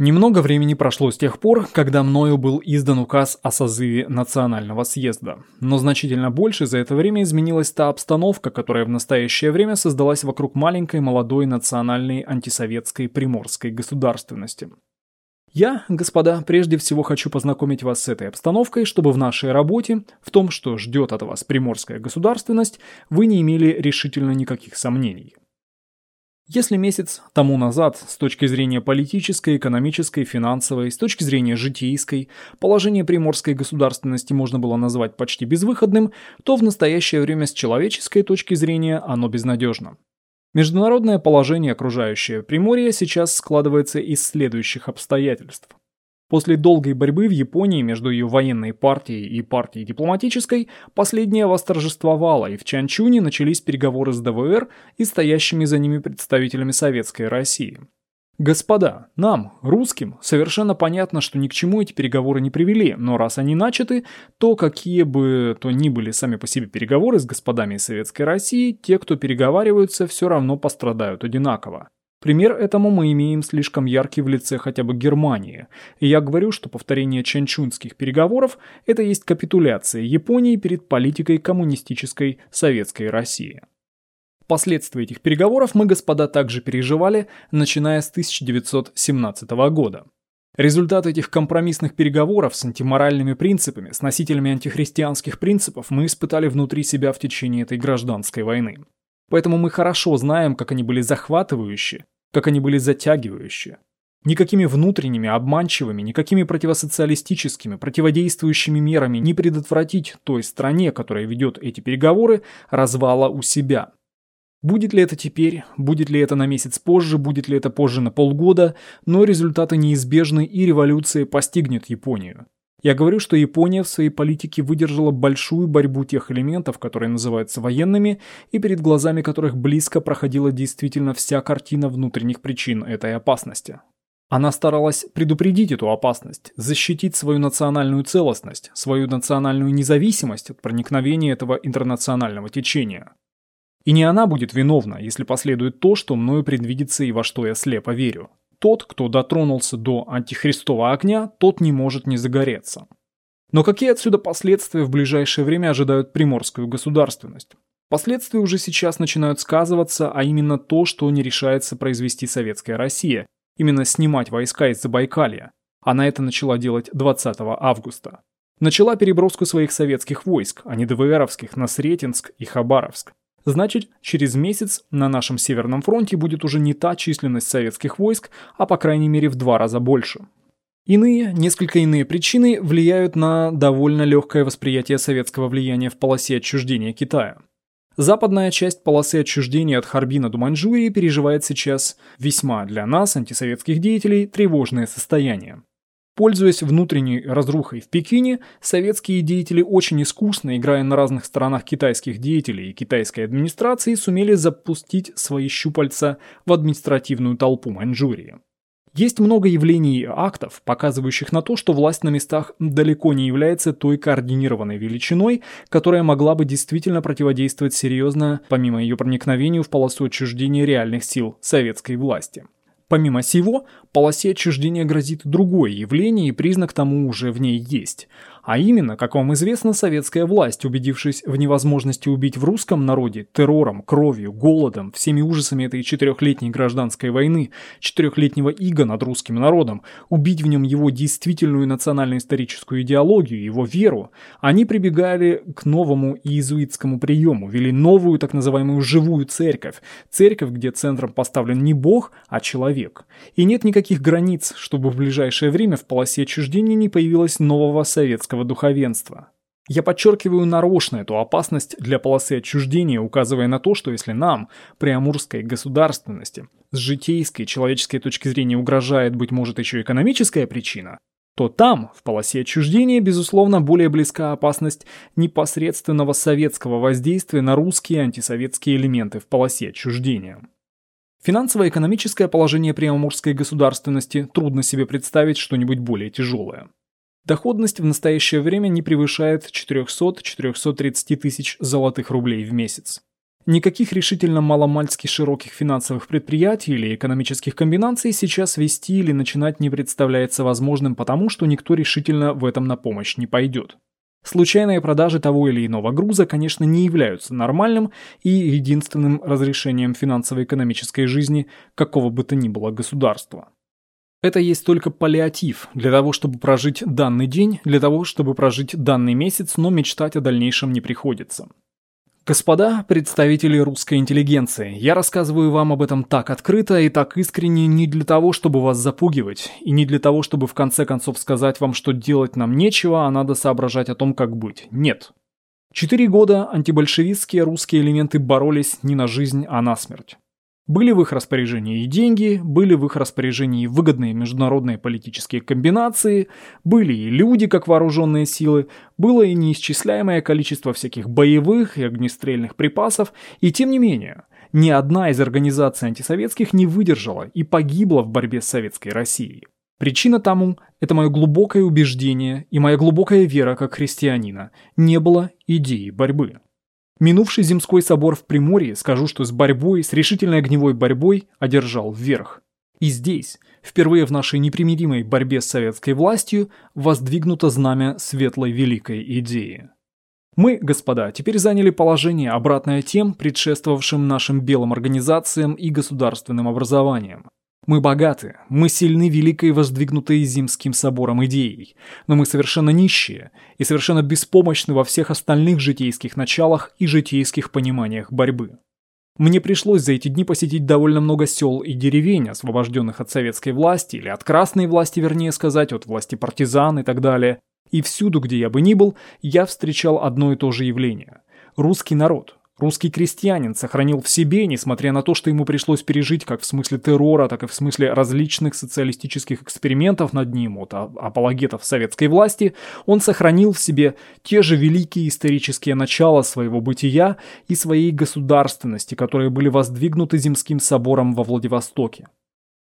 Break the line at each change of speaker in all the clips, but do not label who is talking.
Немного времени прошло с тех пор, когда мною был издан указ о созыве Национального съезда, но значительно больше за это время изменилась та обстановка, которая в настоящее время создалась вокруг маленькой молодой национальной антисоветской приморской государственности. Я, господа, прежде всего хочу познакомить вас с этой обстановкой, чтобы в нашей работе, в том, что ждет от вас приморская государственность, вы не имели решительно никаких сомнений. Если месяц тому назад, с точки зрения политической, экономической, финансовой, с точки зрения житейской, положение приморской государственности можно было назвать почти безвыходным, то в настоящее время с человеческой точки зрения оно безнадежно. Международное положение, окружающее Приморье, сейчас складывается из следующих обстоятельств. После долгой борьбы в Японии между ее военной партией и партией дипломатической, последняя восторжествовала, и в Чанчуне начались переговоры с ДВР и стоящими за ними представителями Советской России. Господа, нам, русским, совершенно понятно, что ни к чему эти переговоры не привели, но раз они начаты, то какие бы то ни были сами по себе переговоры с господами из Советской России, те, кто переговариваются, все равно пострадают одинаково. Пример этому мы имеем слишком яркий в лице хотя бы Германии. И я говорю, что повторение чанчунских переговоров – это есть капитуляция Японии перед политикой коммунистической советской России. Последствия этих переговоров мы, господа, также переживали, начиная с 1917 года. Результат этих компромиссных переговоров с антиморальными принципами, с носителями антихристианских принципов мы испытали внутри себя в течение этой гражданской войны. Поэтому мы хорошо знаем, как они были захватывающие, как они были затягивающие. Никакими внутренними, обманчивыми, никакими противосоциалистическими, противодействующими мерами не предотвратить той стране, которая ведет эти переговоры, развала у себя. Будет ли это теперь, будет ли это на месяц позже, будет ли это позже на полгода, но результаты неизбежны и революция постигнет Японию. Я говорю, что Япония в своей политике выдержала большую борьбу тех элементов, которые называются военными, и перед глазами которых близко проходила действительно вся картина внутренних причин этой опасности. Она старалась предупредить эту опасность, защитить свою национальную целостность, свою национальную независимость от проникновения этого интернационального течения. И не она будет виновна, если последует то, что мною предвидится и во что я слепо верю. Тот, кто дотронулся до антихристового огня, тот не может не загореться. Но какие отсюда последствия в ближайшее время ожидают приморскую государственность? Последствия уже сейчас начинают сказываться, а именно то, что не решается произвести советская Россия, именно снимать войска из Забайкалья. Она это начала делать 20 августа. Начала переброску своих советских войск, а не ДВРовских, на Сретенск и Хабаровск. Значит, через месяц на нашем Северном фронте будет уже не та численность советских войск, а по крайней мере в два раза больше. Иные, несколько иные причины влияют на довольно легкое восприятие советского влияния в полосе отчуждения Китая. Западная часть полосы отчуждения от Харбина до Маньчжурии переживает сейчас весьма для нас, антисоветских деятелей, тревожное состояние. Пользуясь внутренней разрухой в Пекине, советские деятели очень искусно, играя на разных сторонах китайских деятелей и китайской администрации, сумели запустить свои щупальца в административную толпу Маньчжурии. Есть много явлений и актов, показывающих на то, что власть на местах далеко не является той координированной величиной, которая могла бы действительно противодействовать серьезно, помимо ее проникновению в полосу отчуждения реальных сил советской власти. Помимо сего, полосе отчуждения грозит другое явление, и признак тому уже в ней есть – а именно, как вам известно, советская власть, убедившись в невозможности убить в русском народе террором, кровью, голодом, всеми ужасами этой четырехлетней гражданской войны, четырехлетнего ига над русским народом, убить в нем его действительную национально-историческую идеологию, его веру, они прибегали к новому иезуитскому приему, вели новую так называемую живую церковь, церковь, где центром поставлен не бог, а человек. И нет никаких границ, чтобы в ближайшее время в полосе отчуждения не появилось нового советского христианского духовенства. Я подчеркиваю нарочно эту опасность для полосы отчуждения, указывая на то, что если нам, при амурской государственности, с житейской человеческой точки зрения угрожает, быть может, еще экономическая причина, то там, в полосе отчуждения, безусловно, более близка опасность непосредственного советского воздействия на русские антисоветские элементы в полосе отчуждения. Финансово-экономическое положение приамурской государственности трудно себе представить что-нибудь более тяжелое. Доходность в настоящее время не превышает 400-430 тысяч золотых рублей в месяц. Никаких решительно маломальски широких финансовых предприятий или экономических комбинаций сейчас вести или начинать не представляется возможным, потому что никто решительно в этом на помощь не пойдет. Случайные продажи того или иного груза, конечно, не являются нормальным и единственным разрешением финансово-экономической жизни какого бы то ни было государства. Это есть только паллиатив для того, чтобы прожить данный день, для того, чтобы прожить данный месяц, но мечтать о дальнейшем не приходится. Господа представители русской интеллигенции, я рассказываю вам об этом так открыто и так искренне не для того, чтобы вас запугивать, и не для того, чтобы в конце концов сказать вам, что делать нам нечего, а надо соображать о том, как быть. Нет. Четыре года антибольшевистские русские элементы боролись не на жизнь, а на смерть. Были в их распоряжении и деньги, были в их распоряжении выгодные международные политические комбинации, были и люди как вооруженные силы, было и неисчисляемое количество всяких боевых и огнестрельных припасов, и тем не менее, ни одна из организаций антисоветских не выдержала и погибла в борьбе с советской Россией. Причина тому – это мое глубокое убеждение и моя глубокая вера как христианина. Не было идеи борьбы. Минувший Земской собор в Приморье, скажу, что с борьбой, с решительной огневой борьбой одержал вверх. И здесь, впервые в нашей непримиримой борьбе с советской властью, воздвигнуто знамя светлой великой идеи. Мы, господа, теперь заняли положение, обратное тем, предшествовавшим нашим белым организациям и государственным образованиям. Мы богаты, мы сильны великой воздвигнутой Зимским собором идеей, но мы совершенно нищие и совершенно беспомощны во всех остальных житейских началах и житейских пониманиях борьбы. Мне пришлось за эти дни посетить довольно много сел и деревень, освобожденных от советской власти, или от красной власти, вернее сказать, от власти партизан и так далее. И всюду, где я бы ни был, я встречал одно и то же явление. Русский народ, Русский крестьянин сохранил в себе, несмотря на то, что ему пришлось пережить как в смысле террора, так и в смысле различных социалистических экспериментов над ним от а, апологетов советской власти, он сохранил в себе те же великие исторические начала своего бытия и своей государственности, которые были воздвигнуты Земским собором во Владивостоке.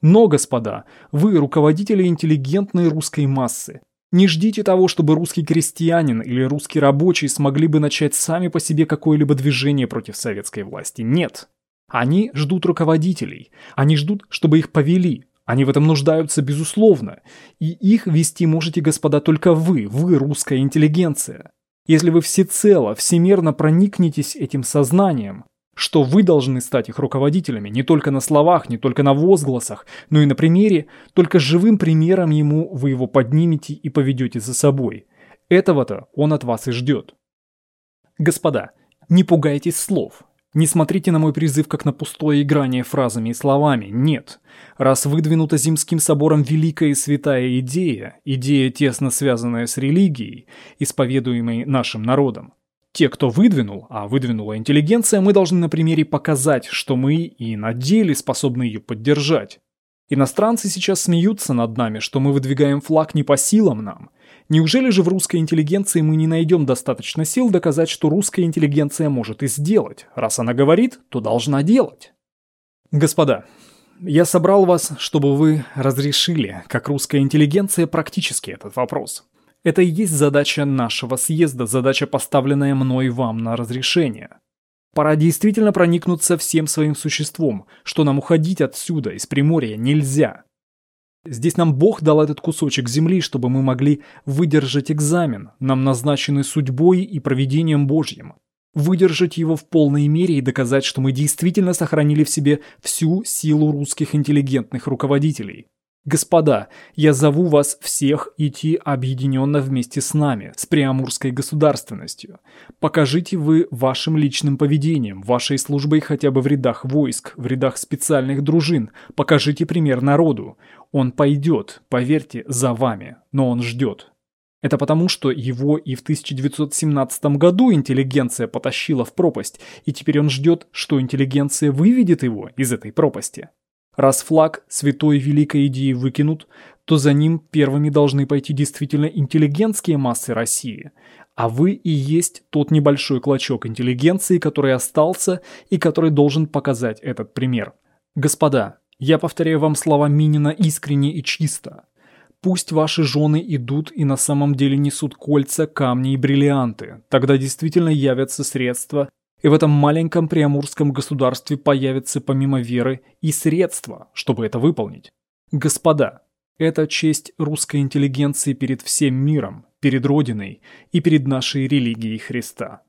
Но, господа, вы руководители интеллигентной русской массы, не ждите того, чтобы русский крестьянин или русский рабочий смогли бы начать сами по себе какое-либо движение против советской власти. Нет. Они ждут руководителей. Они ждут, чтобы их повели. Они в этом нуждаются безусловно. И их вести можете, господа, только вы, вы, русская интеллигенция. Если вы всецело, всемерно проникнетесь этим сознанием, что вы должны стать их руководителями не только на словах, не только на возгласах, но и на примере, только живым примером ему вы его поднимете и поведете за собой. Этого-то он от вас и ждет. Господа, не пугайтесь слов. Не смотрите на мой призыв как на пустое играние фразами и словами. Нет. Раз выдвинута Зимским собором великая и святая идея, идея, тесно связанная с религией, исповедуемой нашим народом, те, кто выдвинул, а выдвинула интеллигенция, мы должны на примере показать, что мы и на деле способны ее поддержать. Иностранцы сейчас смеются над нами, что мы выдвигаем флаг не по силам нам. Неужели же в русской интеллигенции мы не найдем достаточно сил доказать, что русская интеллигенция может и сделать? Раз она говорит, то должна делать. Господа, я собрал вас, чтобы вы разрешили, как русская интеллигенция, практически этот вопрос. Это и есть задача нашего съезда, задача, поставленная мной вам на разрешение. Пора действительно проникнуться всем своим существом, что нам уходить отсюда, из Приморья, нельзя. Здесь нам Бог дал этот кусочек земли, чтобы мы могли выдержать экзамен, нам назначенный судьбой и провидением Божьим. Выдержать его в полной мере и доказать, что мы действительно сохранили в себе всю силу русских интеллигентных руководителей. Господа, я зову вас всех идти объединенно вместе с нами, с преамурской государственностью. Покажите вы вашим личным поведением, вашей службой хотя бы в рядах войск, в рядах специальных дружин. Покажите пример народу. Он пойдет, поверьте, за вами, но он ждет. Это потому, что его и в 1917 году интеллигенция потащила в пропасть, и теперь он ждет, что интеллигенция выведет его из этой пропасти. Раз флаг святой великой идеи выкинут, то за ним первыми должны пойти действительно интеллигентские массы России. А вы и есть тот небольшой клочок интеллигенции, который остался и который должен показать этот пример. Господа, я повторяю вам слова Минина искренне и чисто. Пусть ваши жены идут и на самом деле несут кольца, камни и бриллианты. Тогда действительно явятся средства И в этом маленьком приамурском государстве появятся помимо веры и средства, чтобы это выполнить. Господа, это честь русской интеллигенции перед всем миром, перед Родиной и перед нашей религией Христа.